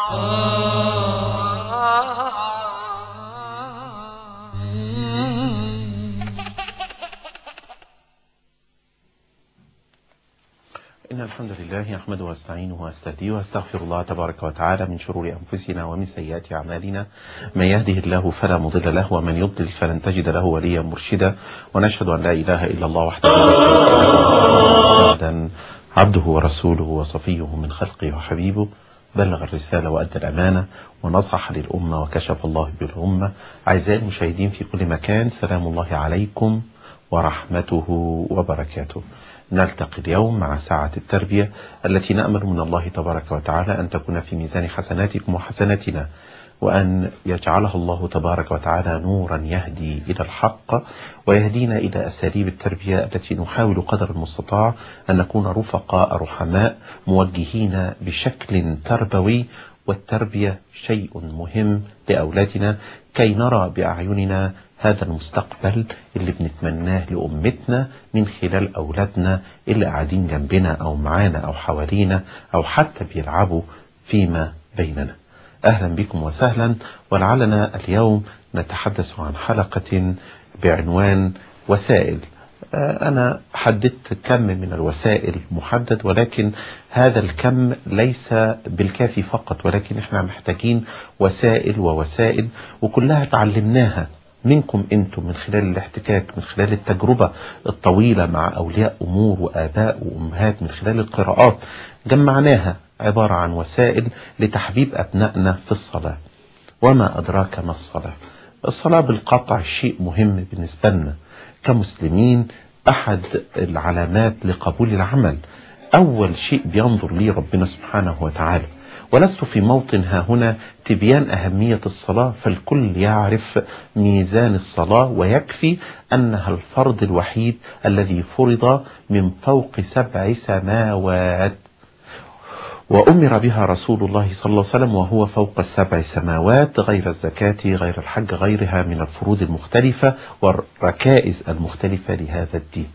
إن الحمد لله نحمده واستعينه واستهديه واستغفر الله تبارك وتعالى من شرور أنفسنا ومن سيئات أعمالنا. من يهده الله فلا مضل له ومن يضلل فلن تجد له وليا مرشدا. ونشهد أن لا إله إلا الله وحده لا شريك له. عبده ورسوله وصفيه من خلقه وحبيبه. بلغ الرسالة وأدى الأمانة ونصح للأمة وكشف الله بالأمة أعزائي المشاهدين في كل مكان سلام الله عليكم ورحمته وبركاته. نلتقي اليوم مع ساعة التربية التي نأمل من الله تبارك وتعالى أن تكون في ميزان حسناتكم وحسناتنا. وأن يجعلها الله تبارك وتعالى نورا يهدي إلى الحق ويهدينا إلى أساليب التربية التي نحاول قدر المستطاع أن نكون رفقاء رحماء موجهين بشكل تربوي والتربية شيء مهم لأولادنا كي نرى بأعيننا هذا المستقبل اللي بنتمناه لأمتنا من خلال أولادنا اللي قاعدين جنبنا أو معانا أو حوالينا أو حتى بيلعبوا فيما بيننا. أهلا بكم وسهلا ولعلنا اليوم نتحدث عن حلقة بعنوان وسائل. أنا حددت كم من الوسائل محدد ولكن هذا الكم ليس بالكافي فقط ولكن إحنا محتاجين وسائل ووسائل وكلها تعلمناها منكم أنتم من خلال الاحتكاك من خلال التجربة الطويلة مع أولياء أمور وآباء وأمهات من خلال القراءات جمعناها. عبارة عن وسائل لتحبيب أبنائنا في الصلاة. وما أدراك ما الصلاة؟ الصلاة بالقطع شيء مهم بالنسبة لنا. كمسلمين أحد العلامات لقبول العمل. أول شيء بينظر ليه ربنا سبحانه وتعالى. ولست في موطن ها هنا تبيان أهمية الصلاة فالكل يعرف ميزان الصلاة ويكفي أنها الفرض الوحيد الذي فرض من فوق سبع سماوات. وأمر بها رسول الله صلى الله عليه وسلم وهو فوق السبع سماوات غير الزكاة غير الحج غيرها من الفروض المختلفة والركائز المختلفة لهذا الدين.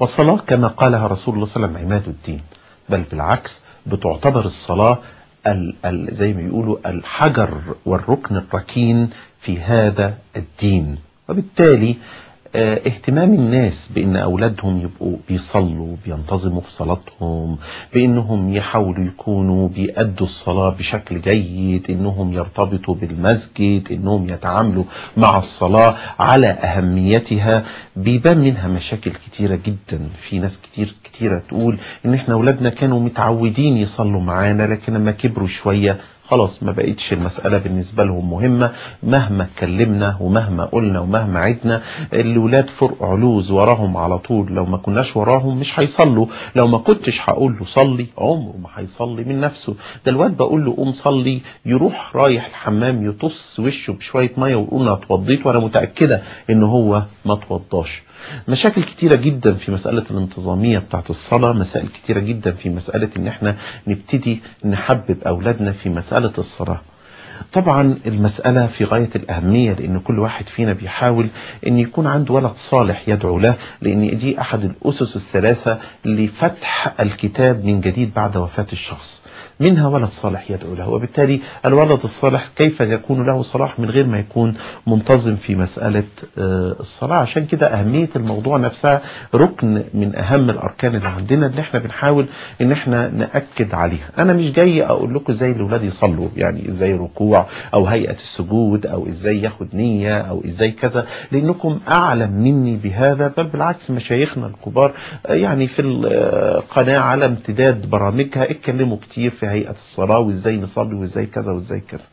والصلاة كما قالها رسول الله صلى الله عليه وسلم عماد الدين. بل بالعكس بتعتبر الصلاة ال ال زي ما يقولوا الحجر والركن الركين في هذا الدين. وبالتالي اهتمام الناس بإن أولادهم يبقوا بيصلوا بينتظموا في صلاتهم بإنهم يحاولوا يكونوا بيأدوا الصلاة بشكل جيد إنهم يرتبطوا بالمسجد إنهم يتعاملوا مع الصلاة على أهميتها بيبان منها مشاكل كتيرة جدا. في ناس كتير كتيرة تقول إن إحنا أولادنا كانوا متعودين يصلوا معانا لكن لما كبروا شوية خلاص ما بقتش المسألة بالنسبة لهم مهمة. مهما اتكلمنا ومهما قلنا ومهما عدنا الولاد فرق علوز وراهم على طول. لو ما كناش وراهم مش هيصلوا. لو ما كنتش هقول له صلي عمره ما هيصلي من نفسه. ده الواد بقول له قوم صلي يروح رايح الحمام يطص وشه بشوية مية ويقول أنا اتوضيت وأنا متأكدة إن هو ما اتوضاش مشاكل كتيرة جدا في مسألة الانتظامية بتاعت الصلاة. مسائل كتيرة جدا في مسألة إن إحنا نبتدي نحبب أولادنا في مسألة الصلاة. طبعا المسألة في غاية الأهمية لأن كل واحد فينا بيحاول أن يكون عنده ولد صالح يدعو له لأن دي أحد الأسس الثلاثة لفتح الكتاب من جديد بعد وفاة الشخص. منها ولد صالح يدعو له وبالتالي الولد الصالح كيف يكون له صلاح من غير ما يكون منتظم في مسألة الصلاة؟ عشان كده أهمية الموضوع نفسها ركن من أهم الأركان اللي عندنا اللي إحنا بنحاول إن إحنا نأكد عليها. أنا مش جاي أقول لكم إزاي الأولاد يصلوا يعني إزاي الركوع أو هيئة السجود أو إزاي ياخد نية أو إزاي كذا لأنكم أعلم مني بهذا بل بالعكس مشايخنا الكبار يعني في القناة على امتداد برامجها اتكلموا كتير في هيئة الصلاة وإزاي نصلي وإزاي كذا وإزاي كذا.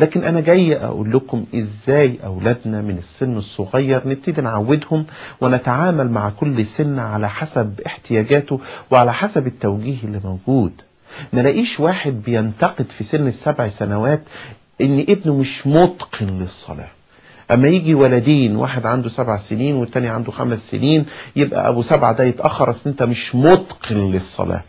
لكن أنا جاي أقول لكم إزاي أولادنا من السن الصغير نبتدي نعودهم ونتعامل مع كل سن على حسب احتياجاته وعلى حسب التوجيه اللي موجود. ما لاقيش واحد بينتقد في سن السبع سنوات إن ابنه مش متقن للصلاة. أما يجي ولدين واحد عنده سبع سنين والتاني عنده خمس سنين يبقى أبو سبعة ده يتأخر أصل أنت مش متقن للصلاة.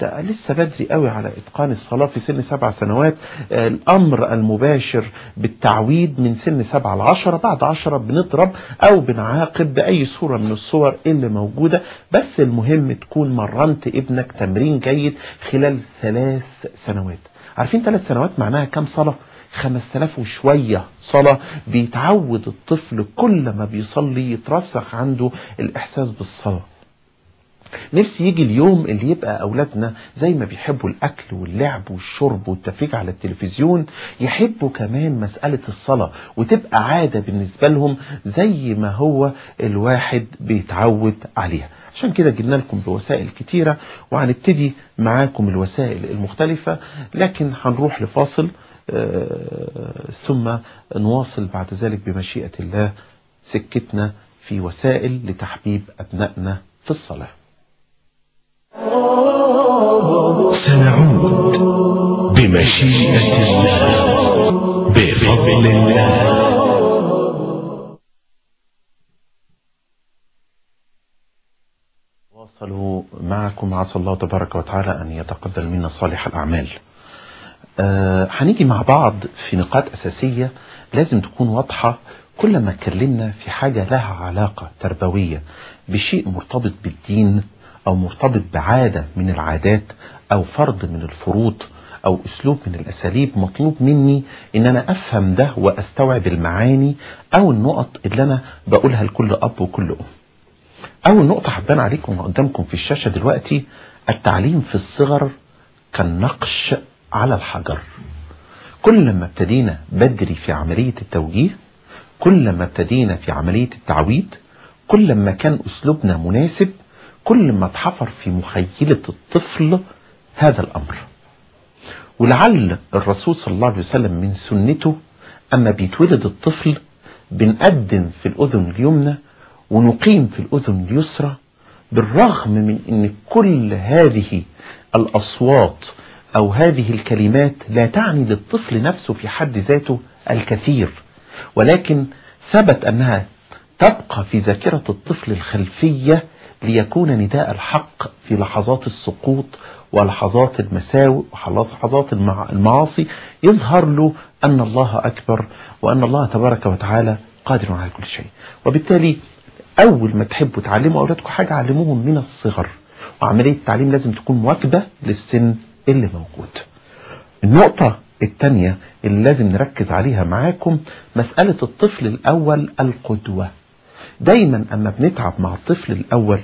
ده لسه بدري قوي على إتقان الصلاة في سن سبع سنوات. الأمر المباشر بالتعويد من سن سبعة لعشرة بعد عشرة بنضرب أو بنعاقب بأي صورة من الصور اللي موجودة. بس المهم تكون مرنت ابنك تمرين جيد خلال ثلاث سنوات. عارفين ثلاث سنوات معناها كام صلاة؟ خمس تلاف وشوية صلاة. بيتعود الطفل كل ما بيصلي يترسخ عنده الإحساس بالصلاة. نفسي يجي اليوم اللي يبقى أولادنا زي ما بيحبوا الأكل واللعب والشرب والتفريج على التلفزيون يحبوا كمان مسألة الصلاة وتبقى عادة بالنسبة لهم زي ما هو الواحد بيتعود عليها. عشان كده جبنا لكم بوسائل كتيرة وهنبتدي معاكم الوسائل المختلفة لكن هنروح لفاصل ثم نواصل بعد ذلك بمشيئة الله سكتنا في وسائل لتحبيب أبنائنا في الصلاة. سنعود بمشيئة الله بفضل الله. واصلوا معكم عسى الله تبارك وتعالى أن يتقبل منا صالح الأعمال. آه هنيجي مع بعض في نقاط أساسية لازم تكون واضحة. كل ما اتكلمنا في حاجة لها علاقة تربوية بشيء مرتبط بالدين أو مرتبط بعادة من العادات أو فرض من الفروض أو أسلوب من الأساليب مطلوب مني إن أنا أفهم ده وأستوعب المعاني أو النقط اللي أنا بقولها لكل أب وكل أم. أول نقطة حبان عليكم قدامكم في الشاشة دلوقتي التعليم في الصغر كالنقش على الحجر. كل ما ابتدينا بدري في عملية التوجيه كل ما ابتدينا في عملية التعويد كل ما كان أسلوبنا مناسب كل ما اتحفر في مخيلة الطفل هذا الأمر. ولعل الرسول صلى الله عليه وسلم من سنته أما بيتولد الطفل بنقدم في الأذن اليمنى ونقيم في الأذن اليسرى بالرغم من أن كل هذه الأصوات أو هذه الكلمات لا تعني للطفل نفسه في حد ذاته الكثير ولكن ثبت أنها تبقى في ذاكرة الطفل الخلفية ليكون نداء الحق في لحظات السقوط ولحظات المساوئ ولحظات المعاصي يظهر له أن الله أكبر وأن الله تبارك وتعالى قادر على كل شيء. وبالتالي أول ما تحبوا تعلموا أولادكم حاجة علموهم من الصغر. وعملية التعليم لازم تكون مواكبة للسن اللي موجود. النقطة الثانية اللي لازم نركز عليها معاكم مسألة الطفل الأول القدوة. دايما أما بنتعب مع الطفل الأول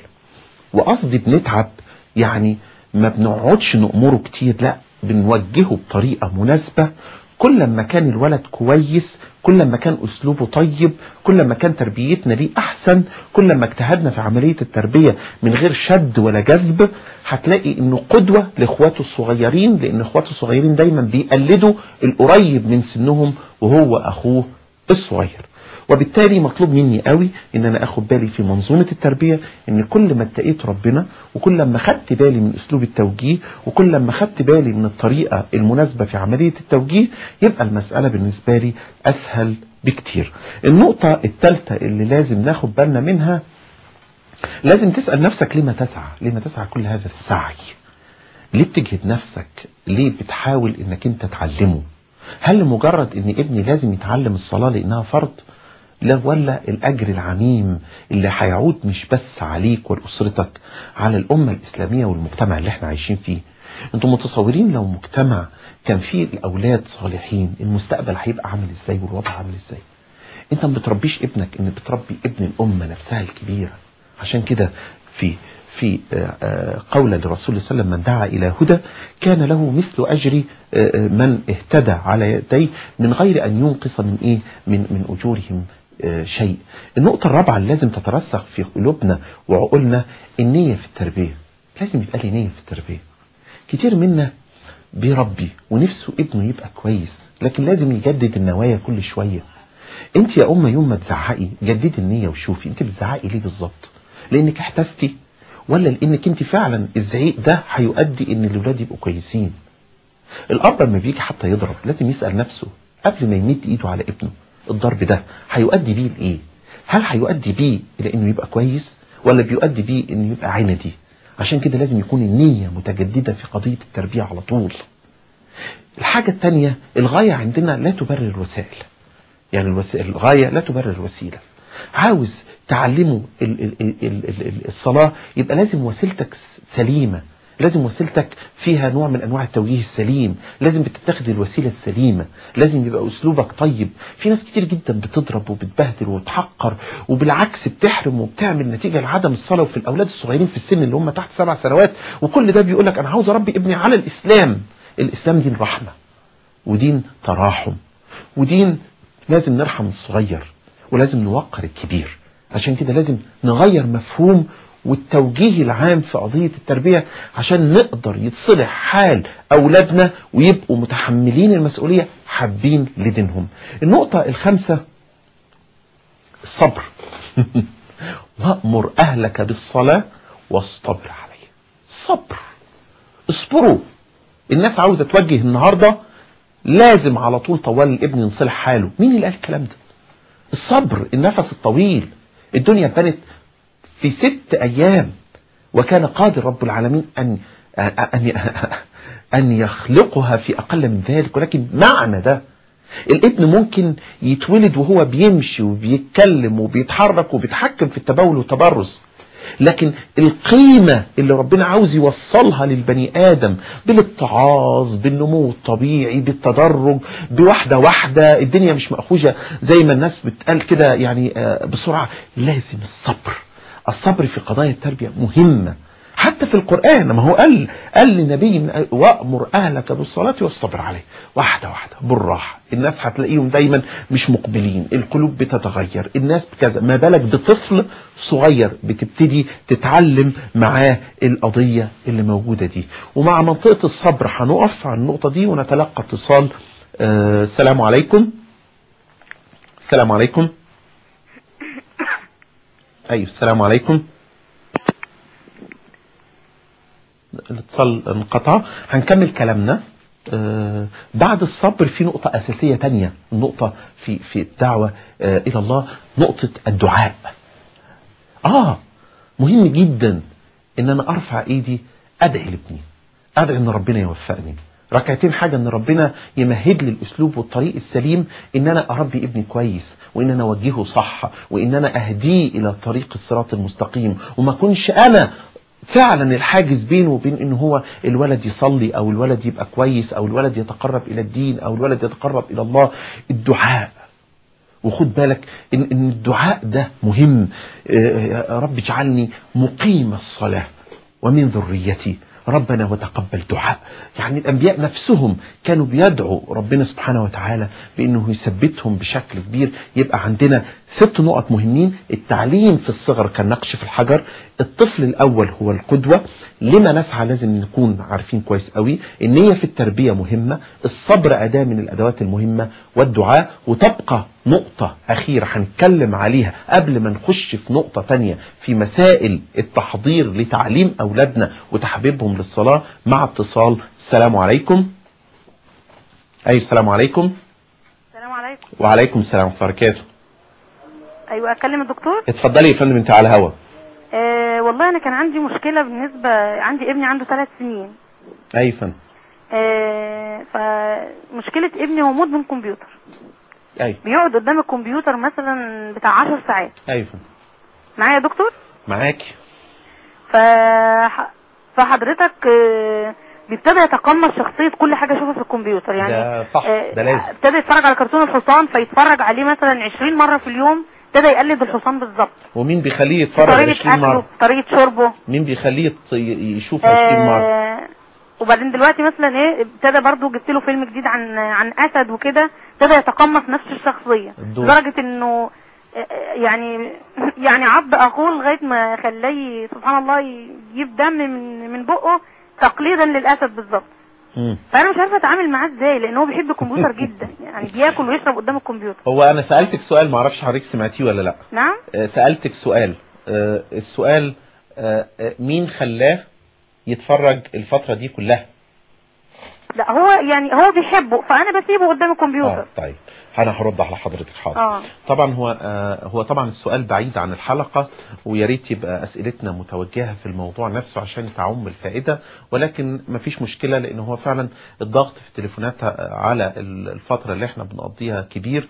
وقصدي بنتعب يعني ما بنقعدش نأمره كتير لا بنوجهه بطريقة مناسبة. كل ما كان الولد كويس كل ما كان أسلوبه طيب كل ما كان تربيتنا ليه أحسن كل ما اجتهدنا في عملية التربية من غير شد ولا جذب هتلاقي إنه قدوة لإخواته الصغيرين لأن إخواته الصغيرين دايما بيقلدوا القريب من سنهم وهو أخوه الصغير. وبالتالي مطلوب مني قوي إن أنا آخد بالي في منظومة التربية إن كل ما اتقيت ربنا وكل ما خدت بالي من أسلوب التوجيه وكل ما خدت بالي من الطريقة المناسبة في عملية التوجيه يبقى المسألة بالنسبة لي أسهل بكتير. النقطة الثالثة اللي لازم ناخد بالنا منها لازم تسأل نفسك لما تسعى لما تسعى كل هذا السعي؟ ليه بتجهد نفسك؟ ليه بتحاول إنك أنت تعلمه؟ هل لمجرد إن ابني لازم يتعلم الصلاة لأنها فرض؟ لا ولا الأجر العميم اللي هيعود مش بس عليك ولأسرتك على الأمة الإسلامية والمجتمع اللي إحنا عايشين فيه. أنتم متصورين لو مجتمع كان فيه الأولاد صالحين المستقبل هيبقى عامل إزاي والوضع عامل إزاي؟ انت ما بتربيش ابنك إن بتربي ابن الأمة نفسها الكبيرة. عشان كده في في قول للرسول صلى الله عليه وسلم من دعا إلى هدى كان له مثل أجر من اهتدى على يديه من غير أن ينقص من إيه؟ من من أجورهم. شيء. النقطة الرابعة اللي لازم تترسخ في قلوبنا وعقولنا النية في التربية. لازم يبقى لي نية في التربية. كتير منا بيربي ونفسه ابنه يبقى كويس لكن لازم يجدد النوايا كل شوية. انت يا أم يوم ما تزعقي جددي النية وشوفي انت بتزعقي ليه بالظبط؟ لأنك احتستي ولا لأنك انت فعلا الزعيق ده هيؤدي إن الاولاد يبقوا كويسين؟ الأب لما بيجي حتى يضرب لازم يسأل نفسه قبل ما يمد إيده على ابنه. الضرب ده هيؤدي بيه لإيه؟ هل هيؤدي بيه إلى إنه يبقى كويس؟ ولا بيؤدي بيه إنه يبقى عندي؟ عشان كده لازم يكون النية متجددة في قضية التربية على طول. الحاجة التانية الغاية عندنا لا تبرر الوسائل. يعني الوسائل الغاية لا تبرر الوسيلة. عاوز تعلمه ال- ال- ال- ال- ال- الصلاة يبقى لازم وسيلتك سليمة. لازم وسيلتك فيها نوع من أنواع التوجيه السليم لازم بتتخذ الوسيلة السليمة لازم يبقى أسلوبك طيب. في ناس كتير جدا بتضرب وبتبهدل وتحقر وبالعكس بتحرم وبتعمل نتيجة لعدم الصلاة وفي الأولاد الصغيرين في السن اللي هم تحت سبع سنوات. وكل ده بيقول لك أنا عاوز أربي ابني على الإسلام. الإسلام دين رحمة ودين تراحم ودين لازم نرحم الصغير ولازم نوقر الكبير. عشان كده لازم نغير مفهوم والتوجيه العام في قضية التربية عشان نقدر يتصلح حال أولادنا ويبقوا متحملين المسؤولية حابين لدينهم. النقطة الخامسة الصبر. وأمر أهلك بالصلاة واصطبر عليه. صبر. اصبروا. الناس عاوزة توجه النهاردة لازم على طول طوال الابن ينصلح حاله. مين اللي قال الكلام ده؟ الصبر. النفس الطويل. الدنيا بنت في ست أيام. وكان قادر رب العالمين أن أن أن يخلقها في أقل من ذلك. ولكن معنى ده الابن ممكن يتولد وهو بيمشي وبيتكلم وبيتحرك وبيتحكم في التبول والتبرز. لكن القيمة اللي ربنا عاوز يوصلها للبني آدم بالاتعاظ بالنمو الطبيعي بالتدرج بواحدة واحدة الدنيا مش مأخوجة زي ما الناس بتقال كده يعني بسرعة لازم الصبر. الصبر في قضايا التربية مهمة. حتى في القرآن ما هو قال قال للنبي وأمر أهلك بالصلاة والصبر عليه. واحدة واحدة بالراحة. الناس هتلاقيهم دايما مش مقبلين. القلوب بتتغير. الناس بكذا. ما بالك بطفل صغير بتبتدي تتعلم معاه القضية اللي موجودة دي. ومع منطقة الصبر هنقف على النقطة دي ونتلقى اتصال. آه السلام عليكم. السلام عليكم. أيوه السلام عليكم. الاتصال انقطع هنكمل كلامنا. آه بعد الصبر في نقطة أساسية تانية نقطة في في الدعوة آه إلى الله نقطة الدعاء. آه مهم جدا إن أنا أرفع إيدي أدعي لابني أدعي إن ربنا يوفقني. ركعتين حاجة إن ربنا يمهد لي الأسلوب والطريق السليم إن أنا أربي ابني كويس وإن أنا أوجهه صح وإن أنا أهديه إلى طريق الصراط المستقيم. وما اكونش أنا فعلا الحاجز بينه وبين إن هو الولد يصلي أو الولد يبقى كويس أو الولد يتقرب إلى الدين أو الولد يتقرب إلى الله. الدعاء. وخد بالك إن, إن الدعاء ده مهم. رب اجعلني مقيم الصلاة ومن ذريتي. ربنا وتقبل دعاء. يعني الأنبياء نفسهم كانوا بيدعوا ربنا سبحانه وتعالى بأنه يثبتهم بشكل كبير. يبقى عندنا ست نقط مهمين. التعليم في الصغر كالنقش في الحجر. الطفل الأول هو القدوة. لما نسعى لازم نكون عارفين كويس قوي. النية في التربية مهمة. الصبر أداة من الأدوات المهمة. والدعاء. وتبقى نقطة أخيرة هنتكلم عليها قبل ما نخش في نقطة تانية في مسائل التحضير لتعليم أولادنا وتحبيبهم للصلاة مع اتصال. السلام عليكم. أي السلام عليكم. السلام عليكم. وعليكم السلام ورحمة الله وبركاته. أيوه أكلم الدكتور؟ اتفضلي يا فندم انت على الهوا. آه والله أنا كان عندي مشكلة بالنسبة عندي ابني عنده ثلاث سنين. أي فندم. آه فمشكلة ابني هو مدمن كمبيوتر أي. بيقعد قدام الكمبيوتر مثلا بتاع 10 ساعات. أي. فندم معايا يا دكتور؟ معاكي ف فحضرتك آه بيبتدى يتقمص شخصية كل حاجة يشوفها في الكمبيوتر. يعني ده صح. آه، ده لازم. ابتدى يتفرج على كرتون الحصان فيتفرج عليه مثلا 20 مرة في اليوم ابتدى يقلد الحصان بالظبط. ومين بيخليه يتفرج 20 طريقة اكله مرة؟ طريقة شربه. مين بيخليه يشوف 20 مرة؟ آه، وبعدين دلوقتي مثلا إيه ابتدى برضو جبت له فيلم جديد عن عن أسد وكده ابتدى يتقمص نفس الشخصية. لدرجة إنه آه، آه، يعني يعني عض أخوه لغاية ما خلاه سبحان الله يجيب دم من من بقه تقليدا للأسد بالظبط. فأنا مش عارفة أتعامل معاه إزاي لأن هو بيحب الكمبيوتر جدا. يعني بياكل ويشرب قدام الكمبيوتر. هو أنا سألتك سؤال معرفش حضرتك سمعتيه ولا لأ. نعم. آه، سألتك سؤال. السؤال مين خلاه يتفرج الفترة دي كلها؟ لا هو يعني هو بيحبه فأنا بسيبه قدام الكمبيوتر. طيب. أنا هرد على حضرتك حاضر. آه. طبعا هو آه هو طبعا السؤال بعيد عن الحلقة ويا ريت يبقى أسئلتنا متوجهة في الموضوع نفسه عشان تعم الفائدة ولكن مفيش مشكلة لأن هو فعلا الضغط في التليفونات على الفترة اللي إحنا بنقضيها كبير.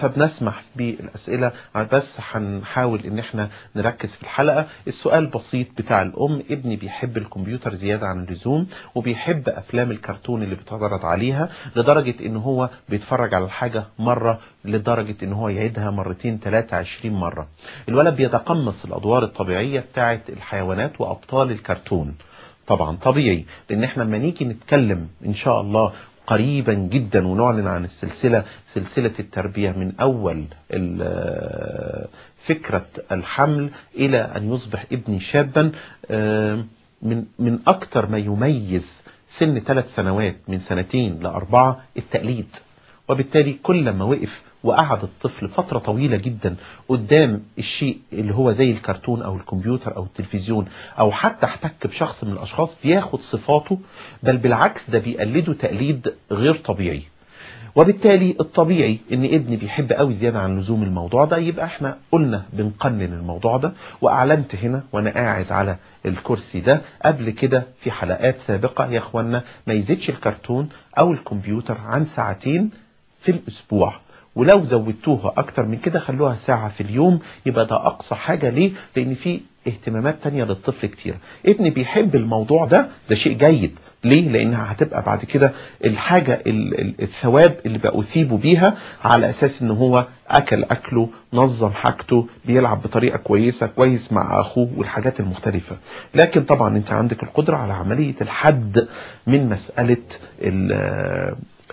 فبنسمح بالأسئلة بس هنحاول إن إحنا نركز في الحلقة. السؤال بسيط بتاع الأم ابني بيحب الكمبيوتر زيادة عن اللزوم وبيحب أفلام الكرتون اللي بتعرض عليها لدرجة إن هو بيتفرج على الحاجة مرة لدرجة إن هو يعيدها مرتين ثلاثة عشرين مرة. الولد بيتقمص الأدوار الطبيعية بتاعة الحيوانات وأبطال الكرتون. طبعا طبيعي لأن إحنا لما نيجي نتكلم إن شاء الله قريبا جدا ونعلن عن السلسلة سلسلة التربية من أول فكرة الحمل إلى أن يصبح ابني شابا من من أكتر ما يميز سن ثلاث سنوات من سنتين لأربعة التقليد. وبالتالي كل ما وقف وقعد الطفل فترة طويلة جدا قدام الشيء اللي هو زي الكرتون أو الكمبيوتر أو التلفزيون أو حتى احتك بشخص من الأشخاص بياخد صفاته بل بالعكس ده بيقلده تقليد غير طبيعي. وبالتالي الطبيعي إن ابني بيحب قوي زيادة عن لزوم الموضوع ده يبقى إحنا قلنا بنقنن الموضوع ده وأعلنت هنا وأنا قاعد على الكرسي ده قبل كده في حلقات سابقة. يا اخوانا ما يزيدش الكرتون أو الكمبيوتر عن ساعتين في الأسبوع ولو زودتوها أكتر من كده خلوها ساعة في اليوم يبقى ده أقصى حاجة ليه؟ لأن في اهتمامات تانية للطفل كتير. ابني بيحب الموضوع ده ده شيء جيد. ليه؟ لانها هتبقى بعد كده الحاجة الثواب اللي بقى اثيبه بيها على أساس إن هو أكل أكله نظم حاجته بيلعب بطريقة كويسة كويس مع أخوه والحاجات المختلفة. لكن طبعا أنت عندك القدرة على عملية الحد من مسألة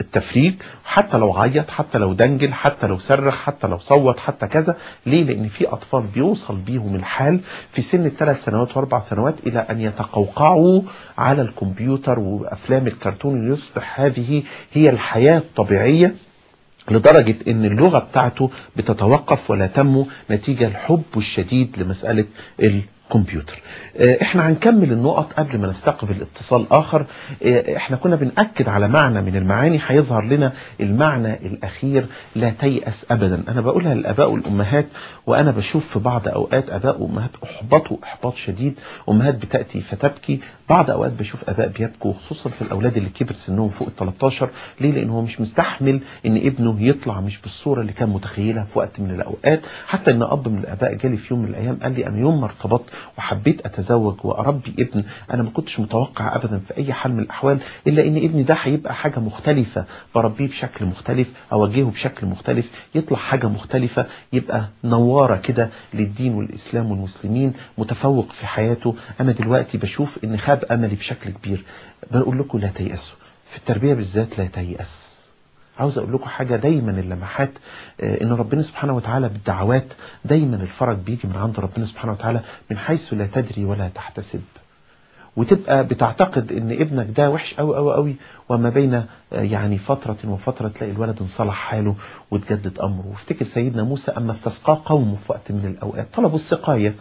التفريج حتى لو عيط حتى لو دنجل حتى لو صرخ حتى لو صوت حتى كذا. ليه؟ لأن في أطفال بيوصل بيهم الحال في سن الثلاث سنوات وأربع سنوات إلى أن يتقوقعوا على الكمبيوتر وأفلام الكرتون يصبح هذه هي الحياة الطبيعية لدرجة إن اللغة بتاعته بتتوقف ولا تنمو نتيجة الحب الشديد لمسألة كمبيوتر. إحنا هنكمل النقط قبل ما نستقبل اتصال آخر. إحنا كنا بنأكد على معنى من المعاني هيظهر لنا المعنى الأخير لا تيأس ابدا. أنا بقولها للآباء والأمهات وأنا بشوف في بعض أوقات آباء وأمهات احبطوا احباط شديد أمهات بتأتي فتبكي. بعض أوقات بشوف آباء بيبكوا خصوصا في الأولاد اللي كبر سنهم فوق ال 13 ليه؟ لأن هو مش مستحمل إن ابنه يطلع مش بالصورة اللي كان متخيلها في وقت من الأوقات. حتى إن أب من الآباء جالي في يوم من الأيام قال لي أنا يوم ما ارتبطت وحبيت أتزوج وأربي ابن أنا ما كنتش متوقع ابدا في أي حال من الأحوال إلا إن ابني ده هيبقى حاجة مختلفة. بربيه بشكل مختلف اوجهه بشكل مختلف يطلع حاجة مختلفة يبقى نوارة كده للدين والإسلام والمسلمين متفوق في حياته. أنا دلوقتي بشوف إن خاب أملي بشكل كبير. بقول لكم لا تيأسوا في التربية بالذات لا تيأس. عاوز أقول لكم حاجة دايما اللمحات إن ربنا سبحانه وتعالى بالدعوات دايما الفرج بيجي من عند ربنا سبحانه وتعالى من حيث لا تدري ولا تحتسب. وتبقى بتعتقد إن ابنك ده وحش قوي قوي قوي وما بين يعني فترة وفترة تلاقي الولد انصلح حاله وتجدد أمره. وافتكر سيدنا موسى أما استسقى قومه في وقت من الأوقات طلبوا السقاية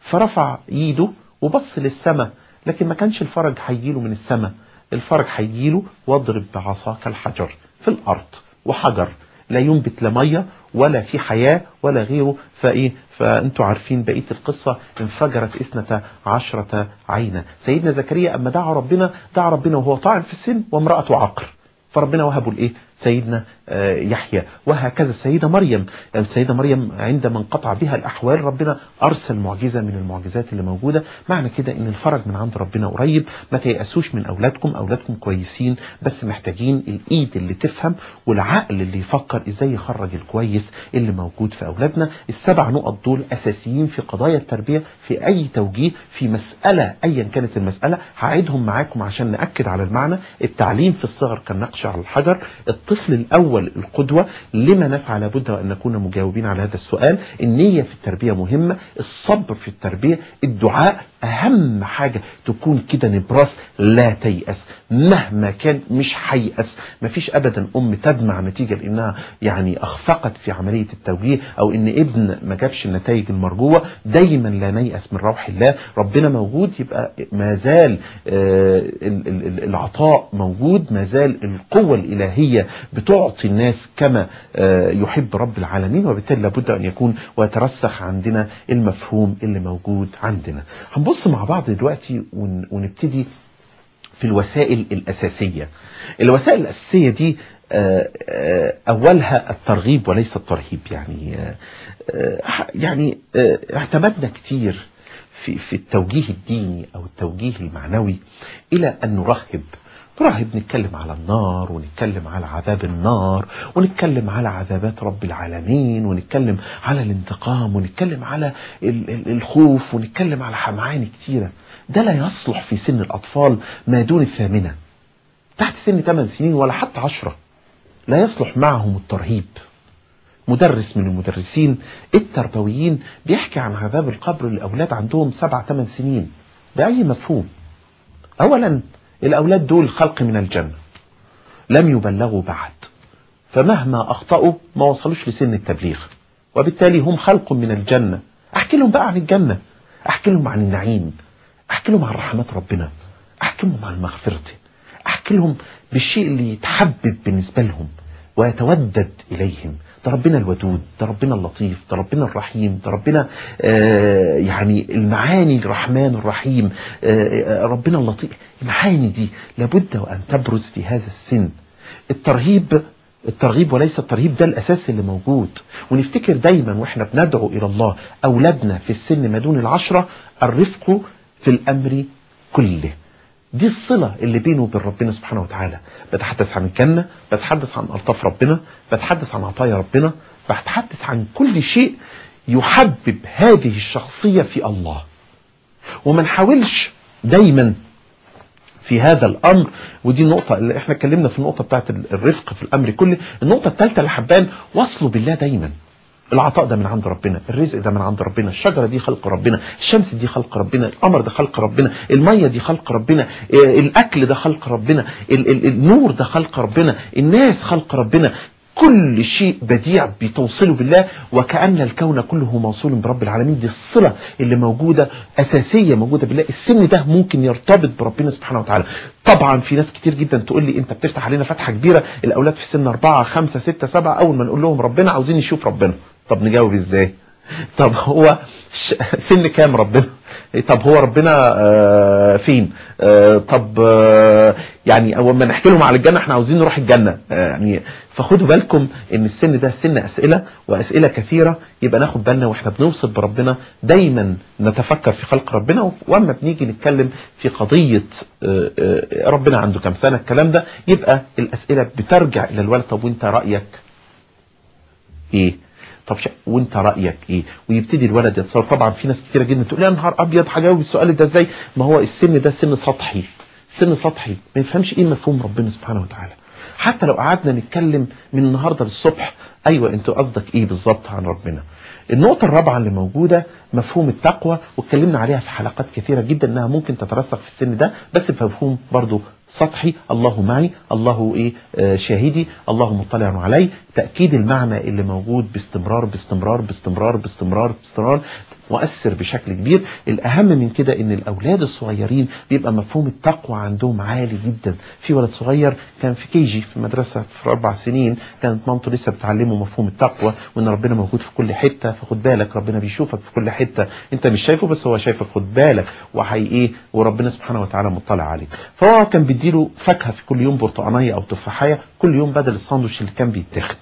فرفع ايده وبص للسماء لكن ما كانش الفرج هيجيله من السماء الفرج هيجيله واضرب بعصاك الحجر. في الأرض وحجر. لا ينبت لا مية ولا في حياة ولا غيره. فإيه؟ فانتوا عارفين بقية القصة. انفجرت اثنتا عشرة عينا. سيدنا زكريا أما دعا ربنا دعا ربنا وهو طاعن في السن وامرأته عقر. فربنا وهبه الايه سيدنا يحيى. وهكذا السيدة مريم. السيدة مريم عندما انقطع بها الأحوال ربنا أرسل معجزة من المعجزات اللي موجودة. معنى كده إن الفرج من عند ربنا قريب. ما تيأسوش من أولادكم. أولادكم كويسين بس محتاجين الإيد اللي تفهم والعقل اللي يفكر إزاي يخرج الكويس اللي موجود في أولادنا. السبع نقط دول أساسيين في قضايا التربية. في أي توجيه في مسألة أيا كانت المسألة هعيدهم معاكم عشان نأكد على المعنى. التعليم في الصغر كالنقش على الحجر. الطفل الأول القدوة لما نفعل لابد وأن نكون مجاوبين على هذا السؤال. النية في التربية مهمة الصبر في التربية الدعاء أهم حاجة تكون كده نبراس لا تيأس. مهما كان مش هيأس. مفيش أبدا أم تدمع نتيجة لأنها يعني أخفقت في عملية التوجيه أو إن ابن ما جابش النتائج المرجوة. دايما لا نيأس من روح الله. ربنا موجود يبقى ما زال العطاء موجود. ما زال القوة الإلهية بتعطي الناس كما آه، يحب رب العالمين. وبالتالي لابد أن يكون ويترسخ عندنا المفهوم اللي موجود عندنا. هنبص مع بعض دلوقتي ون- ونبتدي في الوسائل الأساسية. الوسائل الأساسية دي آه، آه، أولها الترغيب وليس الترهيب يعني آه، يعني اعتمدنا كتير في في التوجيه الديني أو التوجيه المعنوي إلى أن نرهب. نرهب نتكلم على النار ونتكلم على عذاب النار ونتكلم على عذابات رب العالمين ونتكلم على الانتقام ونتكلم على ال- ال- الخوف ونتكلم على معاني كتيرة. ده لا يصلح في سن الأطفال ما دون الثامنة. تحت سن 8 سنين ولا حتى 10 لا يصلح معهم الترهيب. مدرس من المدرسين التربويين بيحكي عن عذاب القبر للأولاد عندهم 7 8 سنين. بأي مفهوم؟ أولا الأولاد دول خلق من الجنة. لم يبلغوا بعد. فمهما أخطأوا ما وصلوش لسن التبليغ. وبالتالي هم خلق من الجنة. أحكي لهم بقى عن الجنة. أحكي لهم عن النعيم. أحكي لهم عن رحمات ربنا أحكي لهم عن مغفرته أحكي لهم بالشيء اللي يتحبب بالنسبة لهم ويتودد إليهم. ده ربنا الودود ده ربنا اللطيف ده ربنا الرحيم ده ربنا آه يعني المعاني الرحمن الرحيم آه ربنا اللطيف. المعاني دي لابد وأن تبرز في هذا السن. الترهيب الترغيب وليس الترهيب ده الأساس اللي موجود. ونفتكر دايما وإحنا بندعو إلى الله أولادنا في السن ما دون العشرة الرفق في الأمر كله. دي الصلة اللي بينه وبين ربنا سبحانه وتعالى. بتحدث عن الجنة بتحدث عن ألطاف ربنا بتحدث عن عطايا ربنا بتحدث عن كل شيء يحبب هذه الشخصية في الله. وما نحاولش دايما في هذا الأمر. ودي النقطة اللي إحنا اتكلمنا في النقطة بتاعت الرفق في الأمر كله. النقطة الثالثة اللي حبان وصلوا بالله دايما. العطاء ده من عند ربنا الرزق ده من عند ربنا الشجرة دي خلق ربنا الشمس دي خلق ربنا القمر ده خلق ربنا المية دي خلق ربنا الأكل ده خلق ربنا ال ال النور ده خلق ربنا الناس خلق ربنا. كل شيء بديع بتوصله بالله وكأن الكون كله موصول برب العالمين. دي الصلة اللي موجودة أساسية موجودة بالله. السن ده ممكن يرتبط بربنا سبحانه وتعالى. طبعا في ناس كتير جدا تقول لي أنت بتفتح علينا فتحة كبيرة الأولاد في سن أربعة خمسة ستة سبعة أول ما نقول لهم ربنا عاوزين يشوف ربنا. طب نجاوب إزاي؟ طب هو سن كام ربنا؟ طب هو ربنا آه فين؟ آه طب آه يعني أول ما نحكي لهم على الجنة إحنا عاوزين نروح الجنة. يعني فخدوا بالكم إن السن ده سن أسئلة وأسئلة كثيرة يبقى ناخد بالنا وإحنا بنوصل بربنا. دايما نتفكر في خلق ربنا وأما بنيجي نتكلم في قضية ربنا عنده كام سنة الكلام ده يبقى الأسئلة بترجع إلى الولد. طب وأنت رأيك إيه؟ طب. وانت رأيك إيه؟ ويبتدي الولد يتصور طبعا في ناس كتيرة جدا تقول يا نهار أبيض هجاوب السؤال ده إزاي؟ ما هو السن ده سن سطحي. سن سطحي. ما يفهمش إيه مفهوم ربنا سبحانه وتعالى. حتى لو قعدنا نتكلم من النهارده للصبح أيوه انت قصدك إيه بالظبط عن ربنا؟ النقطة الرابعة اللي موجودة مفهوم التقوى واتكلمنا عليها في حلقات كثيرة جدا إنها ممكن تترسخ في السن ده بس بمفهوم برضو سطحي الله معي الله إيه آه شاهدي الله مطلع علي. تأكيد المعنى اللي موجود باستمرار باستمرار باستمرار باستمرار باستمرار. مؤثر بشكل كبير. الأهم من كده إن الأولاد الصغيرين بيبقى مفهوم التقوى عندهم عالي جدا. في ولد صغير كان في كيجي في مدرسة في أربع سنين كانت مامته لسه بتعلمه مفهوم التقوى وإن ربنا موجود في كل حتة فخد بالك ربنا بيشوفك في كل حتة. أنت مش شايفه بس هو شايفك خد بالك. وحي إيه؟ وربنا سبحانه وتعالى مطلع عليك. فهو كان بيديله فاكهة في كل يوم برتقانية أو تفاحية كل يوم بدل الساندوتش اللي كان بيتاخد.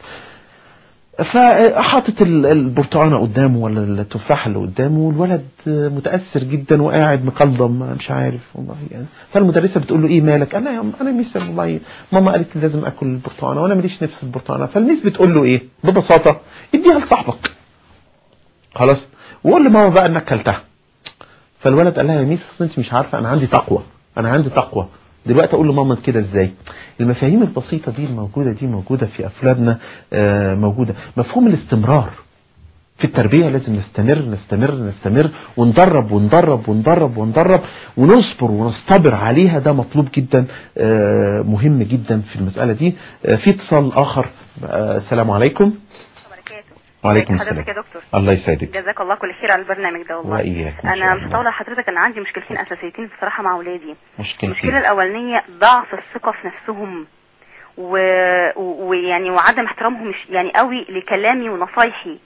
فحاطط البرتقانة قدامه ولا التفاحه اللي قدامه والولد متأثر جدا وقاعد مقلضم مش عارف والله. يعني فالمدرسة بتقول له إيه مالك؟ أنا أنا ميس والله. ماما قالت لي لازم آكل البرتقانة وأنا ماليش نفس البرتقانة. فالميس بتقول له إيه؟ ببساطة اديها لصاحبك. خلاص. وقول لماما بقى إنك كلتها فالولد قال لها يا ميس أنت مش عارفة أنا عندي تقوى أنا عندي تقوى. دلوقتي أقول لماما كده إزاي؟ المفاهيم البسيطة دي الموجودة دي موجودة في افرادنا موجودة. مفهوم الاستمرار. في التربية لازم نستمر نستمر نستمر وندرب وندرب وندرب وندرب ونصبر ونصطبر عليها. ده مطلوب جدا مهم جدا في المسألة دي. في اتصال آخر. السلام عليكم. وعليكم السلام. حضرتك يا دكتور. الله يسعدك. جزاك الله كل خير على البرنامج ده والله. وإياك أنا هطول حضرتك أنا عندي مشكلتين أساسيتين بصراحة مع أولادي. مشكلتين. المشكلة الأولانية ضعف الثقة في نفسهم و... و- ويعني وعدم احترامهم مش يعني قوي لكلامي ونصايحي.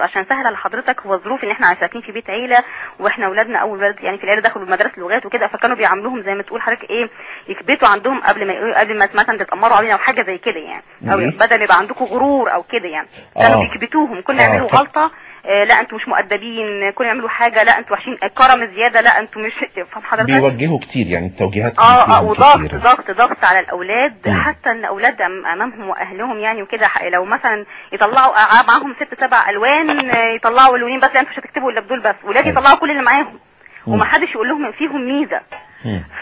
عشان سهل على حضرتك هو الظروف إن إحنا ساكنين في بيت عيلة وإحنا اولادنا أول ولد يعني في العيلة دخلوا مدرسه لغات وكده فكانوا بيعاملوهم زي ما تقول حضرتك إيه يكبتوا عندهم قبل ما قبل ما مثلا تتأمروا علينا أو حاجة زي كده يعني أو؟ بدل يبقى عندكم غرور أو كده يعني كانوا آه. بيكبتوهم كل آه، يعملوا ف- غلطة آه، لا أنتوا مش مؤدبين كل يعملوا حاجة لا أنتوا وحشين كرم زيادة لا أنتوا مش فاهم حضرتك بيوجهوا كتير يعني التوجيهات آه آه وضغط. ضغط ضغط على الأولاد مم. حتى إن أولاد أمامهم وأهلهم يعني وكده لو مثلا يطلعوا آه، معاهم ست سبع ألوان آه، يطلعوا لونين بس لا أنتوا مش هتكتبوا إلا بدول بس ولاد أيوة. يطلعوا كل اللي معاهم. ومحدش يقول لهم فيهم ميزة.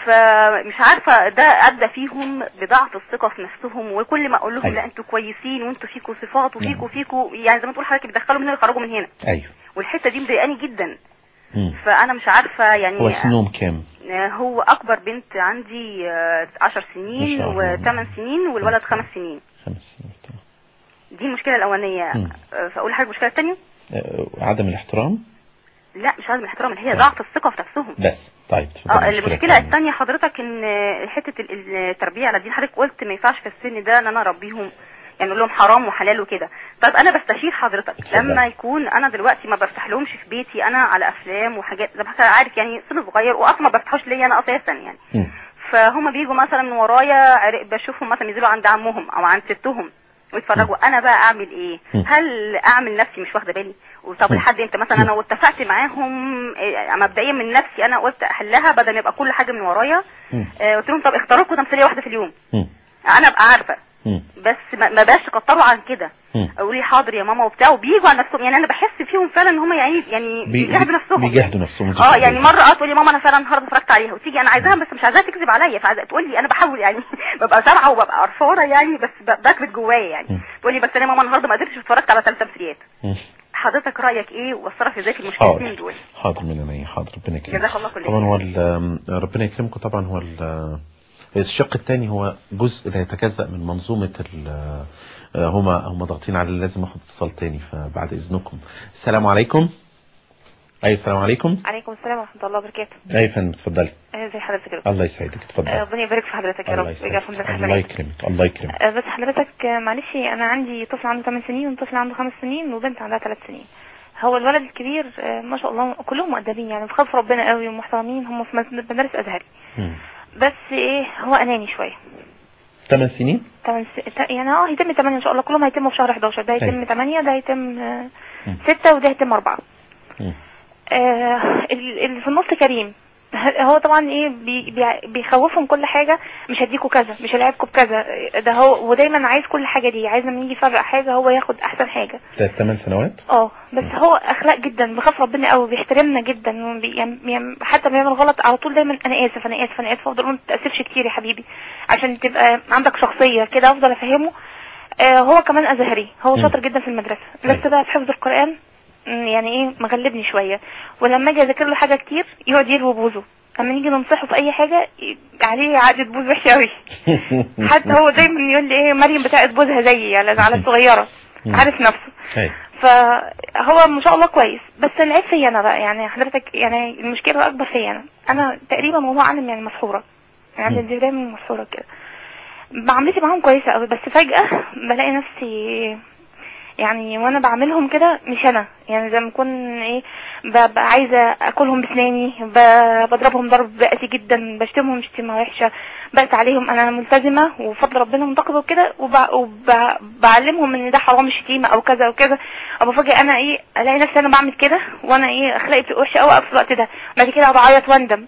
فمش عارفة ده أدى فيهم بضعف الثقة في نفسهم وكل ما أقول لهم أيوة. لا أنتوا كويسين وأنتوا فيكوا صفات. وفيكوا فيكوا يعني زي ما تقول حضرتك بيدخلوا من هنا يخرجوا من هنا أيوه والحتة دي مضايقاني جدا مم. فأنا مش عارفة يعني هو سنهم كام آه، هو أكبر بنت عندي آه، عشر سنين ما شاء الله. وثمان سنين والولد خمس سنين خمس سنين تمام. دي المشكلة الأولانية. آه، فأقول حاجة المشكلة الثانية آه، عدم الاحترام لا مش عدم الاحترام اللي هي طيب. ضعف الثقة في نفسهم بس طيب آه المشكلة المشكلة الثانية. الثانية حضرتك إن آه، حتة ال- التربية على الدين حضرتك قلت ما ينفعش في السن ده إن أنا أربيهم يعني أقول لهم حرام وحلال وكده طيب أنا بستشير حضرتك. لما يكون أنا دلوقتي ما بفتح لهمش في بيتي أنا على أفلام وحاجات زي ما حضرتك عارف يعني سن صغير واصلا ما بفتحوش ليا أنا أساسا يعني مم. فهم بيجوا مثلا من ورايا بشوفهم مثلا ينزلوا عند عمهم أو عند ستهم ويتفرجوا أنا بقى أعمل إيه. هل أعمل نفسي مش واخدة بالي طب م. لحد إمتى مثلا أنا واتفقت معاهم إيه، مبدئيا من نفسي أنا قلت أحلها بدل ما يبقى كل حاجة من ورايا. آه، قلت لهم طب اختاروا لكم تمثيليه واحدة في اليوم. أنا أبقى عارفة. بس ما بقاش كتروا عن كده. أقول لي حاضر يا ماما وبتاع وبيجوا على نفسهم. يعني أنا بحس فيهم فعلا إن هم يعني يعني بي- بيجاهدوا نفسهم. بيجاهدوا نفسهم. آه يعني مرة آه تقول لي ماما أنا فعلا النهارده اتفرجت عليها. وتيجي أنا عايزاها بس مش عايزاها تكذب عليا. فعايزة تقول لي أنا بحاول يعني ببقى سامعة وببقى قرفانة يعني بس بكبت جوايا يعني. تقول لي بس أنا ماما النهارده ما قدرتش اتفرجت على ثلاث تمثيليات. حضرتك رأيك إيه؟ واتصرف إزاي في المشكلتين دول. حاضر من عينيا حاضر. ربنا يكرمك. طبعا. هو ربنا يكرمكم. طبعا هو الشق الثاني هو جزء لا يتجزأ من منظومة ال- هما هما ضاغطين على لازم اخد اتصال تاني فبعد إذنكم. السلام عليكم. أي السلام عليكم. عليكم السلام ورحمة الله وبركاته. أي فندم اتفضلي. آه، زي حضرتك يا الله يسعدك اتفضل آه، ربنا يبارك في حضرتك يا رب. الله يسعدك. ويجعل الله يكرمك الله يكرمك. آه، بس حضرتك آه، معلش أنا عندي طفل عنده 8 سنين وطفل عنده 5 سنين وبنت عندها 3 سنين. هو الولد الكبير آه، ما شاء الله كلهم مؤدبين يعني بخاف ربنا قوي ومحترمين هم في مد- مدارس أزهري. بس إيه هو أناني شوية ثمان سنين تمن س... ت- يعني آه هيتم 8 إن شاء الله كلهم هيتموا في شهر 11 ده هيتم أيوة. 8 ده هيتم آه،. 6 وده هيتم 4 مم. آه، ال- اللي في النص كريم هو طبعا إيه بي بي بيخوفهم كل حاجة مش هديكوا كذا مش هلاعبكوا بكذا. ده هو ودايما عايز كل حاجة دي عايز لما يجي يفرق حاجة هو ياخد أحسن حاجة. ده ثمان سنوات؟ آه بس هو أخلاق جدا بيخاف ربنا قوي بيحترمنا جدا يعني حتى لما يعمل غلط على طول دايما أنا آسف أنا آسف أنا آسف افضل ما تتأسفش كتير يا حبيبي عشان تبقى عندك شخصية كده أفضل أفهمه. آه هو كمان أزهري هو. شاطر جدا في المدرسة. أيوة. بس بقى في حفظ القرآن مم، يعني إيه مغلبني شوية. ولما أجي اذاكر له حاجة كتير يقعد يلوي بوزه. لما نيجي ننصحه في أي حاجة عليه عادة بوز وحشة قوي حتى هو دايما يقول لي إيه مريم بتاعت بوزها زيي على على الصغيرة. عارف نفسه. أيوة. فهو ما شاء الله كويس. بس العيب فيا أنا بقى يعني حضرتك يعني المشكلة الاكبر فيا أنا. أنا تقريبا والله اعلم يعني مسحورة. يعني. دي دايما مسحورة كده. معاملتي معاهم كويسة قوي بس فجأة بلاقي نفسي يعني وأنا بعملهم كده مش أنا. يعني زي ما اكون إيه ببقى عايزة اكلهم بسناني بضربهم ضرب بأسي جدا بشتمهم شتيمة وحشة بقت عليهم. أنا ملتزمة وفضل ربنا منتقبه وكده وب- وبعلمهم ان ده حرام الشتيمه أو كذا وكذا وبفاجئ أنا إيه الاقي نفسي أنا بعمل كده وأنا إيه اخلاقي بتبقى وحشة قوي في الوقت ده. بعد كده بعيط واندم.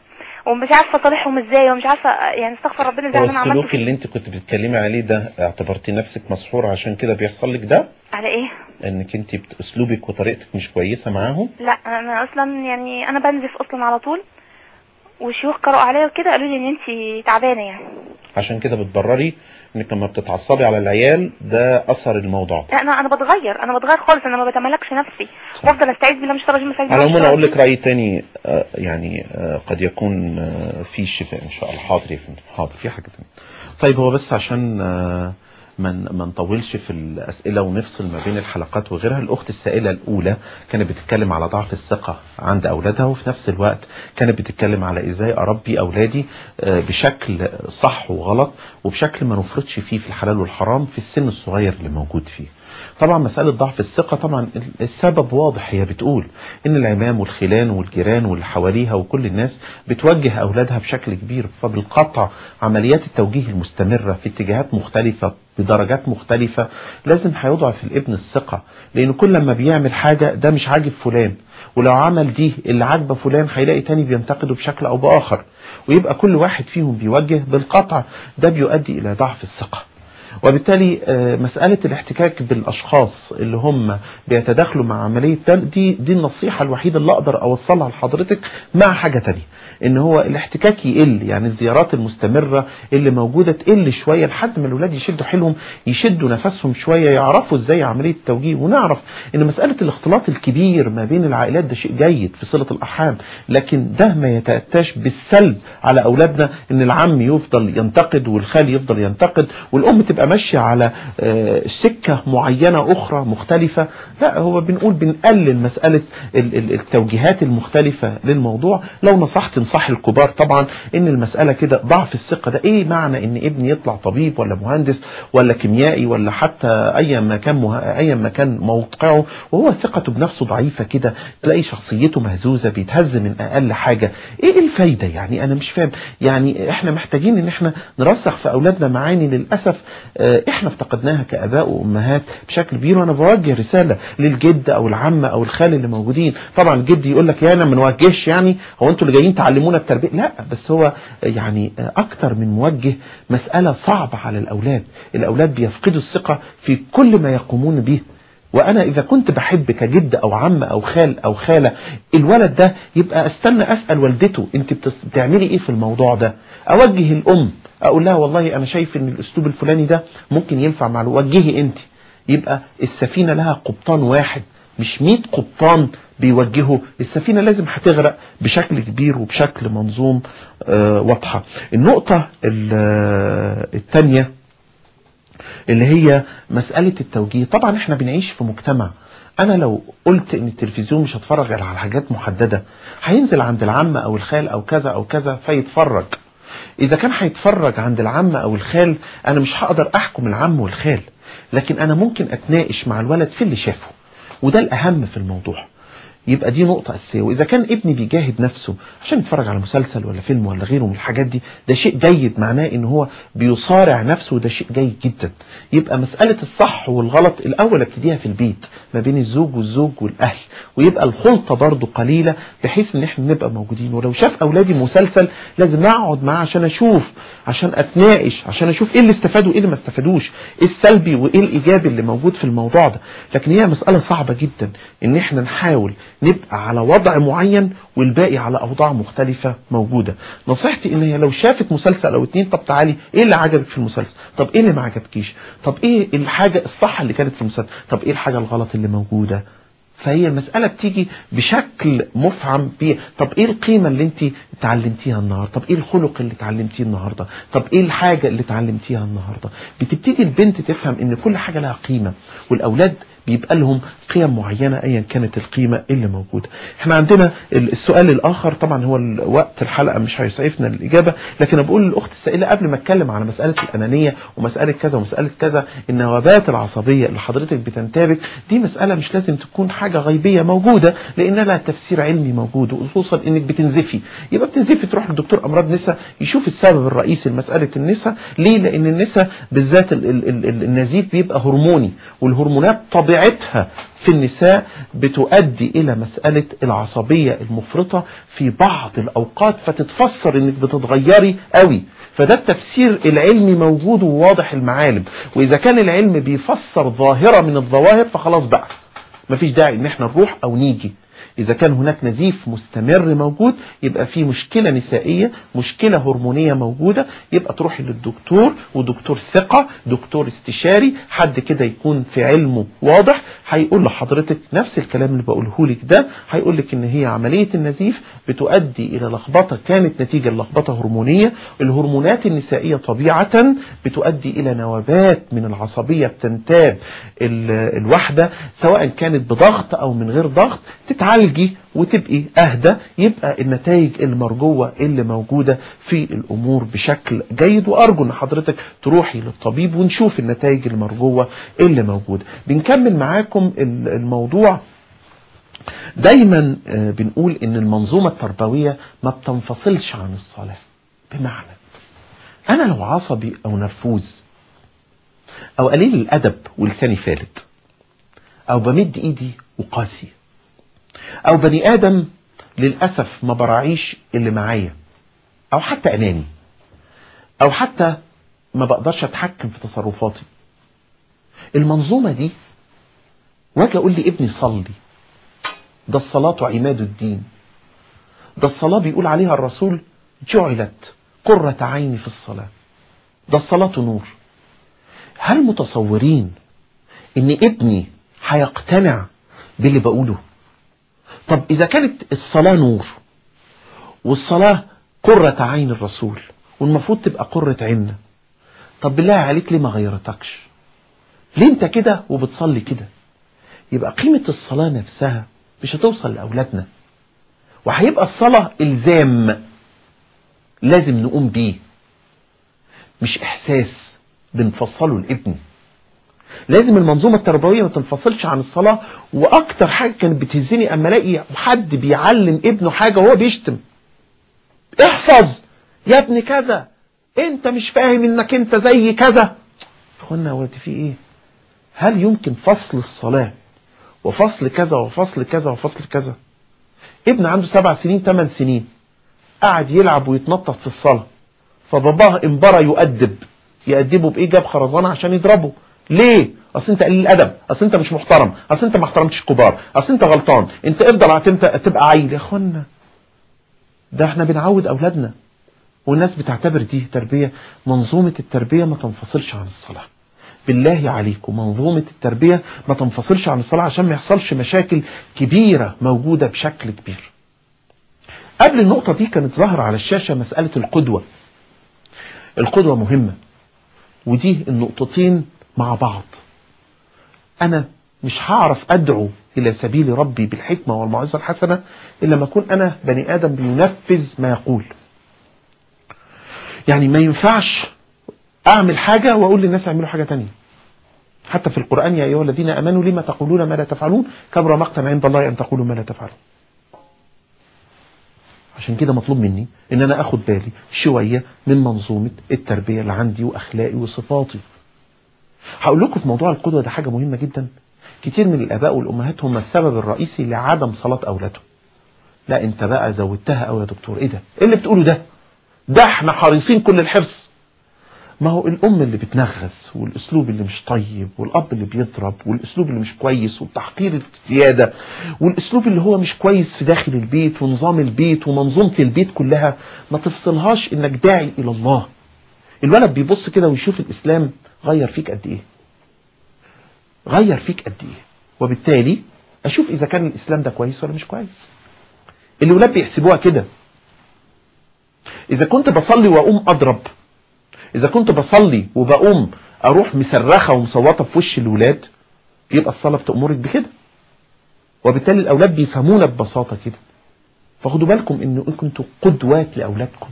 ومش عارفة اصالحهم إزاي ومش عارفة يعني استغفر ربنا إزاي أنا عملت السلوك اللي أنت كنت بتتكلمي عليه ده اعتبرتي نفسك مسحورة عشان كده بيحصل لك ده؟ على إيه؟ إنك أنت أسلوبك وطريقتك مش كويسة معاهم؟ لا أنا أصلا يعني أنا بنزف أصلا على طول وشيوخ قرأوا عليا وكده قالوا لي إن أنت تعبانة يعني. عشان كده بتبرري انك لما بتتعصبي على العيال ده أثر الموضوع. ده لا أنا أنا بتغير. أنا بتغير خالص. أنا ما بتملكش نفسي. وافضل أستعيذ بالله مش الرجيم أستعيذ على العموم من أقول لك رأي تاني آه، يعني آه، قد يكون آه، فيه شفاء إن شاء الله. حاضر يا فندم. حاضر في حاجة تانية. طيب هو بس عشان ما ما نطولش في الأسئلة ونفصل ما بين الحلقات وغيرها. الأخت السائلة الأولى كانت بتتكلم على ضعف الثقة عند أولادها وفي نفس الوقت كانت بتتكلم على إزاي أربي أولادي آه، بشكل صح وغلط وبشكل ما نفرطش فيه في الحلال والحرام في السن الصغير اللي موجود فيه. طبعا مسألة ضعف الثقة طبعا السبب واضح هي بتقول إن العمام والخلان والجيران واللي حواليها وكل الناس بتوجه أولادها بشكل كبير فبالقطع عمليات التوجيه المستمرة في اتجاهات مختلفة بدرجات مختلفة لازم هيضعف الابن الثقة لأن كل ما بيعمل حاجة ده مش عاجب فلان ولو عمل دي اللي عاجبه فلان هيلاقي تاني بينتقده بشكل أو بآخر ويبقى كل واحد فيهم بيوجه بالقطع ده بيؤدي إلى ضعف الثقة. وبالتالي آه، مسألة الاحتكاك بالأشخاص اللي هم بيتداخلوا مع عملية دي دي النصيحة الوحيدة اللي أقدر أوصلها لحضرتك مع حاجة تانية إن هو الاحتكاك يقل يعني الزيارات المستمرة اللي موجودة تقل شوية لحد ما الأولاد يشدوا حيلهم يشدوا نفسهم شوية يعرفوا إزاي عملية التوجيه. ونعرف إن مسألة الاختلاط الكبير ما بين العائلات ده شيء جيد في صلة الأرحام لكن ده ما يتأتاش بالسلب على أولادنا إن العم يفضل ينتقد والخال يفضل ينتقد والأم تبقى ماشية على آه، سكة معينة أخرى مختلفة. لا هو بنقول بنقلل مسألة ال- ال- التوجيهات المختلفة للموضوع. لو نصحت نصح الكبار طبعا إن المسألة كده ضعف الثقة ده. إيه معنى إن ابني يطلع طبيب ولا مهندس ولا كيميائي ولا حتى ايا ما كان مه... ايا ما كان موقعه وهو ثقته بنفسه ضعيفة كده تلاقي شخصيته مهزوزة بيتهز من أقل حاجة. إيه الفايدة يعني؟ أنا مش فاهم. يعني إحنا محتاجين إن إحنا نرسخ في أولادنا معاني للأسف إحنا افتقدناها كآباء وأمهات بشكل كبير وأنا بوجه رسالة للجد أو العمة أو الخال اللي موجودين. طبعا الجد يقول لك يا أنا ما نوجهش يعني هو أنتوا اللي جايين تعلمونا التربية؟ لا بس هو يعني أكتر من موجه مسألة صعبة على الأولاد. الأولاد بيفقدوا الثقة في كل ما يقومون به. وأنا إذا كنت بحب كجد أو عم أو خال أو خالة الولد ده يبقى أستنى أسأل والدته أنت بتعملي إيه في الموضوع ده؟ أوجه الأم أقول لها والله أنا شايف إن الأسلوب الفلاني ده ممكن ينفع مع. وجهي أنت. يبقى السفينة لها قبطان واحد مش 100 قبطان بيوجهوا السفينة لازم هتغرق بشكل كبير وبشكل منظوم آه، واضحة. النقطة ال- آه، اللي هي مسألة التوجيه. طبعا إحنا بنعيش في مجتمع. أنا لو قلت إن التلفزيون مش هتفرج على حاجات محددة هينزل عند العم أو الخال أو كذا أو كذا فيتفرج. إذا كان هيتفرج عند العم أو الخال أنا مش هقدر أحكم العم والخال. لكن أنا ممكن أتناقش مع الولد في اللي شافه وده الأهم في الموضوع. يبقى دي نقطة أساسية. وإذا كان ابني بيجاهد نفسه عشان يتفرج على مسلسل ولا فيلم ولا غيره من الحاجات دي ده شيء جيد معناه إن هو بيصارع نفسه وده شيء جيد جدا. يبقى مسألة الصح والغلط الأول أبتديها في البيت ما بين الزوج والزوج والأهل. ويبقى الخلطة برضو قليلة بحيث إن إحنا نبقى موجودين. ولو شاف أولادي مسلسل لازم أقعد معاه عشان أشوف عشان أتناقش عشان أشوف إيه اللي استفادوا وإيه اللي ما استفادوش إيه السلبي وإيه الإيجابي اللي موجود في الموضوع ده. لكن هي مسألة صعبة جدا إن إحنا نحاول نبقى على وضع معين والباقي على أوضاع مختلفة موجودة. نصيحتي إن هي لو شافت مسلسل أو اتنين طب تعالي إيه اللي عجبك في المسلسل؟ طب إيه اللي ما عجبكيش؟ طب إيه الحاجة الصح اللي كانت في المسلسل؟ طب إيه الحاجة الغلط اللي موجودة؟ فهي المسألة بتيجي بشكل مفعم بيه طب إيه القيمة اللي انت اتعلمتيها النهاردة؟ طب إيه الخلق اللي اتعلمتيه النهاردة؟ طب إيه الحاجة اللي اتعلمتيها النهاردة؟ بتبتدي البنت تفهم إن كل حاجة لها قيمة والأولاد بيبقى لهم قيم معينة ايا كانت القيمة اللي موجودة إحنا عندنا السؤال الآخر طبعا هو وقت الحلقة مش هيسعفنا الاجابة لكن بقول للأخت السائلة قبل ما أتكلم على مسألة الأنانية ومسألة كذا ومسألة كذا النوبات العصبية اللي حضرتك بتنتابك دي مسألة مش لازم تكون حاجة غيبية موجودة لأن لها تفسير علمي موجود وخصوصا إنك بتنزفي. يبقى بتنزفي تروح للدكتور أمراض نساء يشوف السبب الرئيسي لمسألة النساء ليه؟ لأن النساء بالذات ال ال ال النزيف بيبقى هرموني والهرمونات طبيعتها في النساء بتؤدي إلى مسألة العصبية المفرطة في بعض الأوقات فتتفسر إنك بتتغيري قوي. فده التفسير العلمي موجود وواضح المعالم. وإذا كان العلم بيفسر ظاهرة من الظواهر فخلاص بقى. مفيش داعي إن إحنا نروح أو نيجي. إذا كان هناك نزيف مستمر موجود يبقى في مشكلة نسائية مشكلة هرمونية موجودة يبقى تروحي للدكتور ودكتور ثقة دكتور استشاري حد كده يكون في علمه واضح هيقول لحضرتك نفس الكلام اللي بقوله لك ده هيقول لك إن هي عملية النزيف بتؤدي إلى لخبطة كانت نتيجة لخبطة هرمونية. الهرمونات النسائية طبيعة بتؤدي إلى نوبات من العصبية بتنتاب ال- الواحدة سواء كانت بضغط أو من غير ضغط تتعالجي وتبقي أهدى يبقى النتائج المرجوة اللي موجودة في الأمور بشكل جيد. وأرجو إن حضرتك تروحي للطبيب ونشوف النتائج المرجوة اللي موجودة. بنكمل معاكم ال- الموضوع. دايما آه، بنقول إن المنظومة التربوية ما بتنفصلش عن الصلاة. بمعنى أنا لو عصبي أو نرفوز أو قليل الأدب ولساني فالت أو بمد إيدي وقاسي أو بني آدم للأسف ما براعيش اللي معايا. أو حتى أناني. أو حتى ما بقدرش أتحكم في تصرفاتي. المنظومة دي واجي أقول لي ابني صلي. ده الصلاة عماد الدين. ده الصلاة بيقول عليها الرسول جعلت قرة عيني في الصلاة. ده الصلاة نور. هل متصورين إن ابني هيقتنع باللي بقوله؟ طب إذا كانت الصلاة نور والصلاة قرة عين الرسول والمفروض تبقى قرة عيننا طب بالله عليك ليه ما غيرتكش؟ ليه أنت كده وبتصلي كده؟ يبقى قيمة الصلاة نفسها مش هتوصل لأولادنا. وهيبقى الصلاة إلزام لازم نقوم بيه. مش إحساس بنفصله لابني لازم المنظومة التربوية ما تنفصلش عن الصلاة وأكتر حاجة كانت بتهزني أما ألاقي حد بيعلم ابنه حاجة وهو بيشتم. احفظ! يا ابني كذا! أنت مش فاهم إنك أنت زي كذا! إخوانا هو في إيه؟ هل يمكن فصل الصلاة وفصل كذا وفصل كذا وفصل كذا؟ ابن عنده سبع سنين ثمان سنين. قاعد يلعب ويتنطط في الصلاة. فباباه انبرى يؤدب. يأدبه بإيه؟ جاب خرزانة عشان يضربه. ليه؟ أصل أنت قليل الأدب أصل أنت مش محترم أصل أنت ما احترمتش الكبار أصل أنت غلطان أنت افضل تبقى عيل. يا أخوانا ده إحنا بنعود أولادنا والناس بتعتبر دي تربية. منظومة التربية ما تنفصلش عن الصلاة. بالله عليكم منظومة التربية ما تنفصلش عن الصلاة عشان ما يحصلش مشاكل كبيرة موجودة بشكل كبير. قبل النقطة دي كانت ظاهرة على الشاشة مسألة القدوة. القدوة مهمة ودي النقطتين مع بعض. أنا مش هعرف أدعو إلى سبيل ربي بالحكمة والموعظة الحسنة إلا ما أكون أنا بني آدم بينفذ ما يقول. يعني ما ينفعش أعمل حاجة وأقول للناس أعملوا حاجة تانية. حتى في القرآن يا أيها الذين أمنوا لما تقولون ما لا تفعلون؟ كبر مقتا عند الله أن تقولوا ما لا تفعلون. عشان كده مطلوب مني إن أنا آخد بالي شوية من منظومة التربية اللي عندي واخلاقي وصفاتي. هقول لكم في موضوع القدوة ده حاجة مهمة جدا. كتير من الآباء والأمهات هم السبب الرئيسي لعدم صلاة اولادهم لا أنت بقى زودتها قوي يا دكتور. إيه ده؟ إيه اللي بتقوله ده؟ ده إحنا حريصين كل الحرص ما هو الأم اللي بتنغز والأسلوب اللي مش طيب والأب اللي بيضرب والأسلوب اللي مش كويس والتحقير الزياده والأسلوب اللي هو مش كويس في داخل البيت ونظام البيت ومنظومة البيت كلها ما تفصلهاش إنك داعي إلى الله. الولد بيبص كده ويشوف الإسلام غير فيك قد إيه؟ غير فيك قد إيه؟ وبالتالي أشوف إذا كان الإسلام ده كويس ولا مش كويس. الولاد بيحسبوها كده. إذا كنت بصلي وأقوم أضرب إذا كنت بصلي وبقوم أروح مصرخة ومصوتة في وش الولاد يبقى الصلاة بتأمرك بكده. وبالتالي الأولاد بيفهمونا ببساطة كده. فخدوا بالكم إن كنتوا قدوات لأولادكم.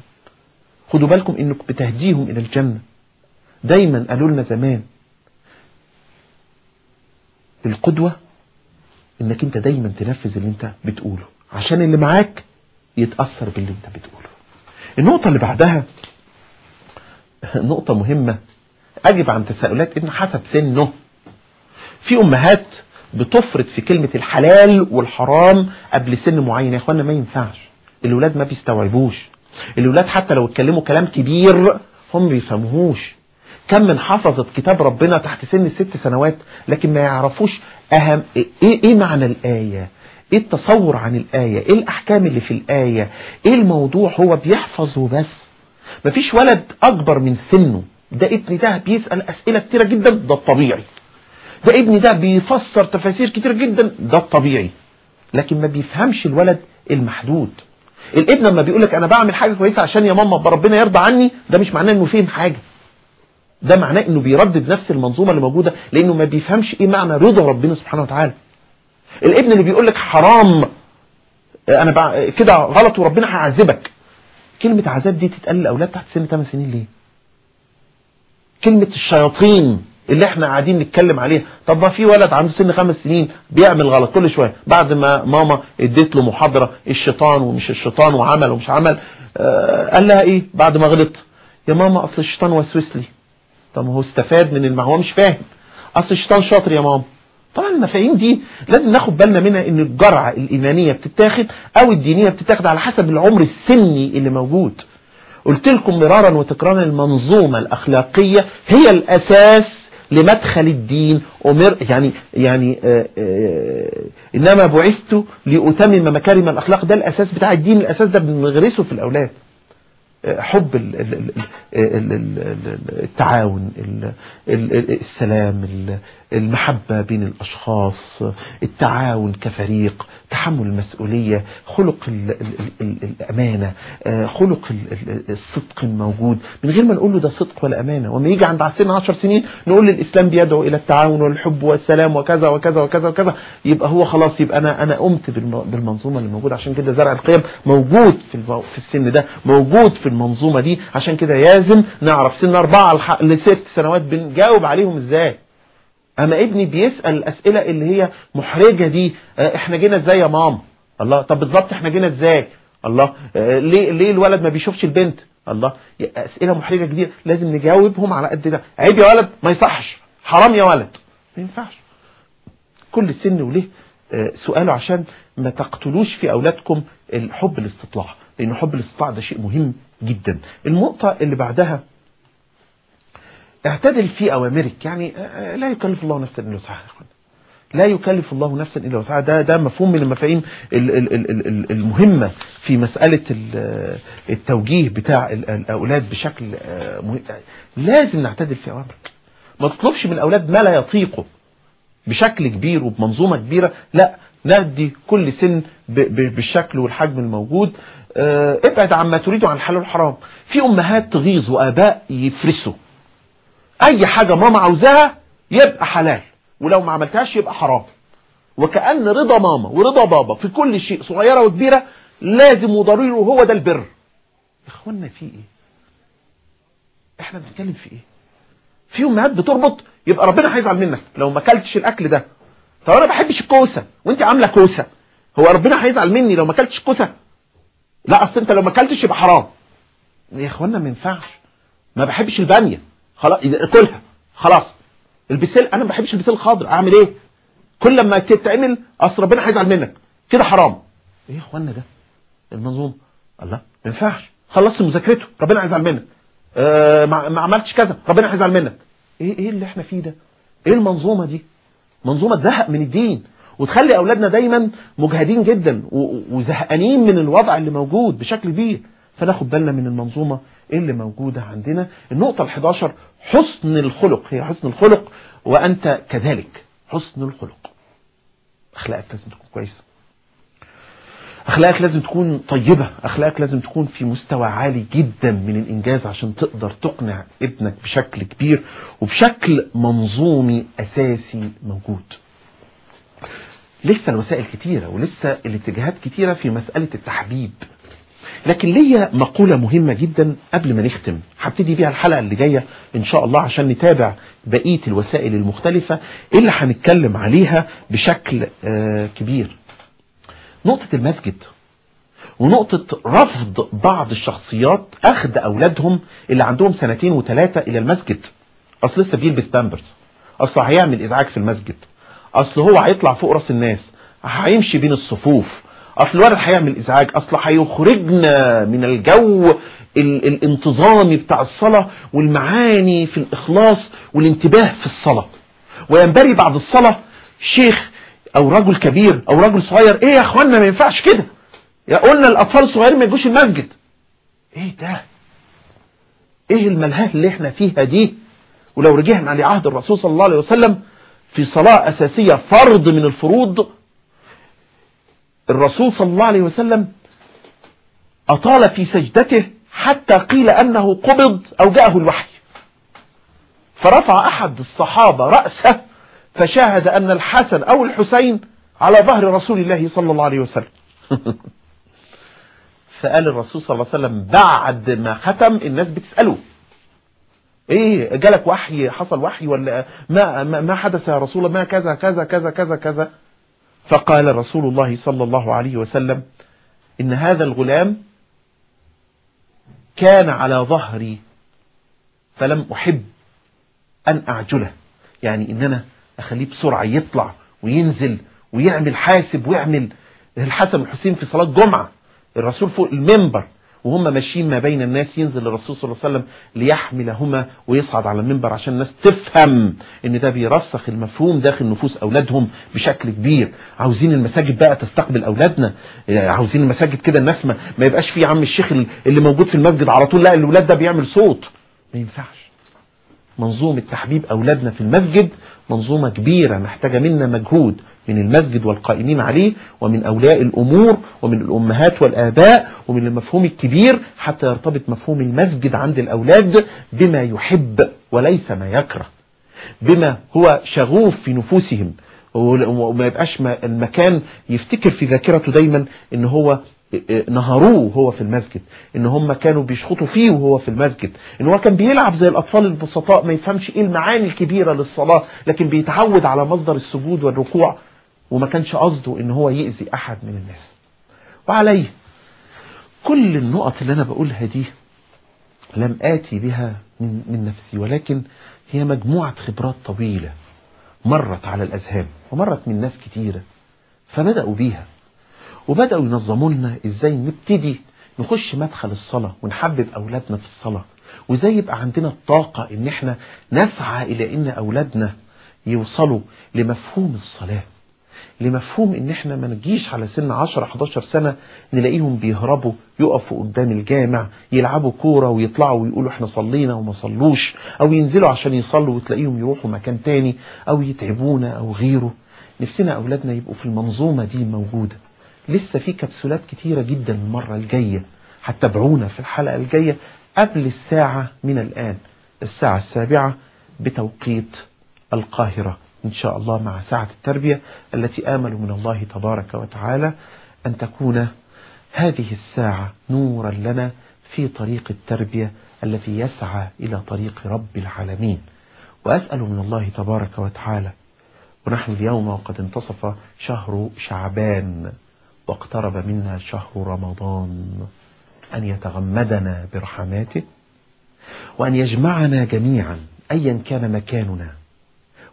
خدوا بالكم إنك بتهديهم إلى الجنة. دايما قالوا لنا زمان القدوة إنك أنت دايما تنفذ اللي أنت بتقوله عشان اللي معاك يتأثر باللي أنت بتقوله. النقطة اللي بعدها نقطة مهمة أجب عن تساؤلات ابن حسب سنه. في أمهات بتفرط في كلمة الحلال والحرام قبل سن معين يا إخوانا ما ينفعش. الولاد ما بيستوعبوش. الولاد حتى لو اتكلموا كلام كبير هم بيفهموهوش كم من حفظت كتاب ربنا تحت سن الست سنوات لكن ما يعرفوش أهم إيه, إيه معنى الآية؟ إيه التصور عن الآية؟ إيه الأحكام اللي في الآية؟ إيه الموضوع هو بيحفظ وبس؟ مفيش ولد أكبر من سنه. ده ابني ده بيسأل أسئلة كتيرة جدا ده الطبيعي. ده ابني ده بيفسر تفاسير كتير جدا ده الطبيعي. لكن ما بيفهمش الولد المحدود. الابن لما بيقول لك أنا بعمل حاجة كويسة عشان يا ماما ربنا يرضى عني ده مش معناه إنه فهم حاجة. ده معناه إنه بيردد نفس المنظومة اللي موجودة لأنه ما بيفهمش إيه معنى رضا ربنا سبحانه وتعالى. الابن اللي بيقول لك حرام أنا بع... كده غلط وربنا هيعذبك. كلمة عذاب دي تتقال لأولاد تحت سن 8 سنين ليه؟ كلمة الشياطين اللي إحنا قاعدين نتكلم عليها. طب ما في ولد عنده سن خمس سنين بيعمل غلط كل شوية. بعد ما ماما اديت له محاضرة الشيطان ومش الشيطان وعمل ومش عمل آه قال لها إيه بعد ما غلط؟ يا ماما أصل الشيطان وسوس لي. طب هو استفاد من الم... هو مش فاهم. أصل الشيطان شاطر يا ماما. طبعا المفاهيم دي لازم ناخد بالنا منها إن الجرعة الإيمانية بتتاخد أو الدينية بتتاخد على حسب العمر السني اللي موجود. قلت لكم مرارا وتكرارا المنظومة الأخلاقية هي الأساس لمدخل الدين. أمر يعني يعني آآ آآ إنما بعثت لأتمم مكارم الأخلاق. ده الأساس بتاع الدين. الأساس ده بنغرسه في الأولاد. حب ال- ال- ال- ال- ال- التعاون ال- ال- السلام ال- المحبة بين الأشخاص التعاون كفريق تحمل المسؤولية خلق ال- ال- ال- الأمانة آه، خلق ال- ال- الصدق الموجود. من غير ما نقول له ده صدق ولا أمانة. وما يجي عند سن 10 سنين نقول الإسلام بيدعو إلى التعاون والحب والسلام وكذا وكذا وكذا وكذا يبقى هو خلاص يبقى أنا أنا قمت بالم- بالمنظومة اللي موجودة. عشان كده زرع القيم موجود في في السن ده موجود في المنظومة دي. عشان كده لازم نعرف سن أربعة لست سنوات بنجاوب عليهم إزاي؟ أما ابني بيسأل الأسئلة اللي هي محرجة دي آه، إحنا جينا إزاي يا ماما الله طب بالظبط إحنا جينا إزاي؟ الله آه، ليه ليه الولد ما بيشوفش البنت؟ الله أسئلة محرجة كتير لازم نجاوبهم على قد ده. عيب يا ولد ما يصحش. حرام يا ولد. ما ينفعش. كل سن وله آه، سؤاله عشان ما تقتلوش في أولادكم الحب الاستطلاع لأن حب الاستطلاع ده شيء مهم جدا. النقطة اللي بعدها اعتدل في أوامرك. يعني آه، لا يكلف الله نفسا إلا وسعها لا يكلف الله نفسا إلا وسعها. ده ده مفهوم من المفاهيم ال- ال- ال- ال- ال- المهمة في مسألة ال- التوجيه بتاع ال- الأولاد بشكل آه، لازم نعتدل في أوامرك. ما تطلبش من الأولاد ما لا يطيقه بشكل كبير وبمنظومة كبيرة. لا ندي كل سن بالشكل والحجم الموجود. آه، ابعد عما تريده عن الحلال والحرام. في أمهات تغيظ وآباء يفرسوا. أي حاجة ماما عاوزاها يبقى حلال ولو ما عملتهاش يبقى حرام. وكأن رضا ماما ورضا بابا في كل شيء صغيرة وكبيرة لازم وضروري وهو ده البر. إخوانا في إيه؟ إحنا بنتكلم في إيه؟ في امهات بتربط يبقى ربنا هيزعل منك. لو ما أكلتش الأكل ده طب أنا ما بحبش الكوسة وأنت عاملة كوسة. هو ربنا هيزعل مني لو ما أكلتش كوسة؟ لا أصل أنت لو ما أكلتش يبقى حرام. يا إخوانا ما ينفعش. ما بحبش الباميه خلاص كلها خلاص البسيل أنا ما بحبش البسيل الخضر أعمل إيه؟ كل لما تتعمل أصل ربنا هيزعل منك. كده حرام. إيه يا اخوانا ده؟ المنظومه الله ما ينفعش. خلصت مذاكرته ربنا هيزعل منك. آه ما عملتش كذا ربنا هيزعل منك. إيه إيه اللي إحنا فيه ده؟ إيه المنظومة دي؟ منظومة تزهق من الدين وتخلي أولادنا دايما مجهدين جدا وزهقانين من الوضع اللي موجود بشكل كبير. فناخد بالنا من المنظومة اللي موجودة عندنا. النقطة ال11 حسن الخلق. هي حسن الخلق وأنت كذلك. حسن الخلق. أخلاقك لازم تكون كويسة. أخلاقك لازم تكون طيبة. أخلاقك لازم تكون في مستوى عالي جدا من الإنجاز عشان تقدر تقنع ابنك بشكل كبير وبشكل منظومي أساسي موجود. لسه الوسائل كتيرة ولسه الاتجاهات كتيرة في مسألة التحبيب. لكن ليا مقولة مهمة جدا قبل ما نختم. هبتدي بيها الحلقة اللي جاية إن شاء الله عشان نتابع بقية الوسائل المختلفة اللي هنتكلم عليها بشكل آه، كبير. نقطة المسجد ونقطة رفض بعض الشخصيات أخذ أولادهم اللي عندهم سنتين وثلاثة إلى المسجد. أصل لسه بيلبس بامبرز. أصل هيعمل إزعاج في المسجد. أصل هو هيطلع فوق رأس الناس. هيمشي بين الصفوف. أصل الولد هيعمل إزعاج أصل هيخرجنا من الجو ال الانتظامي بتاع الصلاة والمعاني في الإخلاص والانتباه في الصلاة. وينبري بعد الصلاة شيخ أو رجل كبير أو رجل صغير إيه يا اخوانا ما ينفعش كده. يا قلنا الأطفال الصغيرين ما يجوش المسجد. إيه ده؟ إيه الملهاة اللي إحنا فيها دي؟ ولو رجعنا لعهد الرسول صلى الله عليه وسلم في صلاة أساسية فرض من الفروض الرسول صلى الله عليه وسلم أطال في سجدته حتى قيل أنه قبض أو جاءه الوحي. فرفع أحد الصحابة رأسه فشاهد أن الحسن أو الحسين على ظهر رسول الله صلى الله عليه وسلم. فقال الرسول صلى الله عليه وسلم بعد ما ختم الناس بتسأله. إيه جالك وحي حصل وحي ولا ما ما حدث يا رسول الله؟ ما كذا كذا كذا كذا كذا. فقال رسول الله صلى الله عليه وسلم إن هذا الغلام كان على ظهري فلم أحب أن أعجله. يعني ان أنا أخليه بسرعة يطلع وينزل ويعمل حاسب ويعمل. الحسن والحسين في صلاة جمعة الرسول فوق المنبر. وهم ماشيين ما بين الناس ينزل الرسول صلى الله عليه وسلم ليحملهما ويصعد على المنبر عشان الناس تفهم إن ده بيرسخ المفهوم داخل نفوس أولادهم بشكل كبير. عاوزين المساجد بقى تستقبل أولادنا؟ عاوزين المساجد كده الناس ما, ما يبقاش في عم الشيخ اللي موجود في المسجد على طول لا الاولاد ده بيعمل صوت. ما ينفعش. منظومة تحبيب أولادنا في المسجد منظومة كبيرة محتاجة منا مجهود. من المسجد والقائمين عليه ومن أولياء الأمور ومن الأمهات والآباء ومن المفهوم الكبير حتى يرتبط مفهوم المسجد عند الأولاد بما يحب وليس ما يكره بما هو شغوف في نفوسهم وما يبقاش المكان يفتكر في ذاكرته دايما إن هو نهروه وهو في المسجد إن هم كانوا بيشخطوا فيه وهو في المسجد إن هو كان بيلعب زي الأطفال البسطاء ما يفهمش إيه المعاني الكبيرة للصلاة لكن بيتعود على مصدر السجود والركوع وما كانش قصده إن هو يأذي أحد من الناس. وعليه كل النقط اللي أنا بقولها دي لم آتي بها من, من نفسي ولكن هي مجموعة خبرات طويلة مرت على الأذهان ومرت من ناس كتيرة فبدأوا بيها. وبدأوا ينظموا لنا إزاي نبتدي نخش مدخل الصلاة ونحبب أولادنا في الصلاة. وإزاي يبقى عندنا الطاقة إن إحنا نسعى إلى إن أولادنا يوصلوا لمفهوم الصلاة. لمفهوم إن إحنا ما نجيش على سن 10 11 سنة نلاقيهم بيهربوا يقفوا قدام الجامع يلعبوا كورة ويطلعوا ويقولوا إحنا صلينا وما صلوش أو ينزلوا عشان يصلوا وتلاقيهم يروحوا مكان تاني أو يتعبونا أو غيره. نفسنا أولادنا يبقوا في المنظومة دي موجودة. لسه في كبسولات كتيرة جدا المرة الجاية. هتتابعونا في الحلقة الجاية قبل الساعة من الآن الساعة السابعة بتوقيت القاهرة. إن شاء الله مع ساعة التربية التي آمل من الله تبارك وتعالى أن تكون هذه الساعة نورا لنا في طريق التربية الذي يسعى إلى طريق رب العالمين. وأسأل من الله تبارك وتعالى. ونحن اليوم وقد انتصف شهر شعبان واقترب منا شهر رمضان. أن يتغمدنا برحماته وأن يجمعنا جميعا أيا كان مكاننا.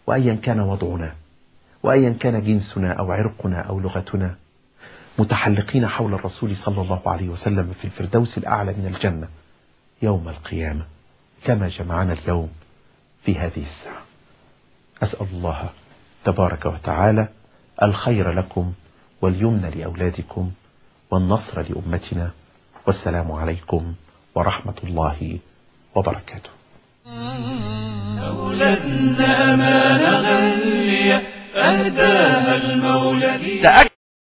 وأيا كان وضعنا وأيا كان جنسنا أو عرقنا أو لغتنا متحلقين حول الرسول صلى الله عليه وسلم في الفردوس الأعلى من الجنة يوم القيامة كما جمعنا اليوم في هذه الساعة. أسأل الله تبارك وتعالى الخير لكم واليمن لأولادكم والنصر لأمتنا والسلام عليكم ورحمة الله وبركاته. أولادنا أمانة غالية أهداها المولى لي